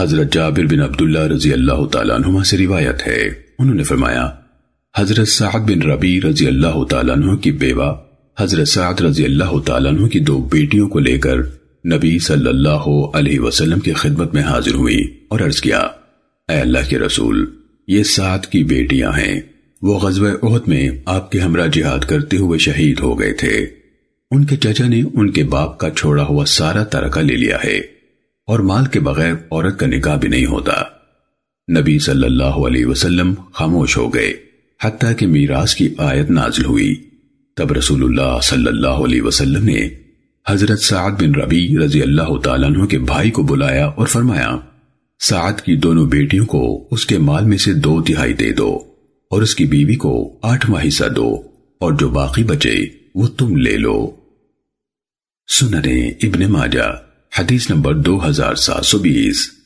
حضرت جابر بن عبداللہ رضی اللہ تعالیٰ عنہ سے روایت ہے۔ انہوں نے فرمایا، حضرت سعد بن ربی رضی اللہ تعالیٰ عنہ کی بیوہ، حضرت سعد رضی اللہ تعالیٰ عنہ کی دو بیٹیوں کو لے کر نبی صلی اللہ علیہ وسلم کی خدمت میں حاضر ہوئی اور عرض کیا، اے اللہ کے رسول، یہ سعد کی بیٹیاں ہیں۔ وہ غزوہ احد میں آپ کے ہمراہ جہاد کرتے ہوئے شہید ہو گئے تھے۔ ان کے چچا نے ان کے باپ کا چھوڑا ہوا سارا ترکہ لے لیا ہے۔ اور مال کے بغیر عورت کا نکاح بھی نہیں ہوتا۔ نبی صلی اللہ علیہ وسلم خاموش ہو گئے، حتیٰ کہ میراث کی آیت نازل ہوئی۔ تب رسول اللہ صلی اللہ علیہ وسلم نے حضرت سعد بن ربی رضی اللہ تعالیٰ عنہ کے بھائی کو بلایا اور فرمایا، سعد کی دونوں بیٹیوں کو اس کے مال میں سے دو تہائی دے دو اور اس کی بیوی کو آٹھواں حصہ دو اور جو باقی بچے وہ تم لے لو۔ سننے ابن ماجہ حدیث نمبر دو ہزار سات سو بیس۔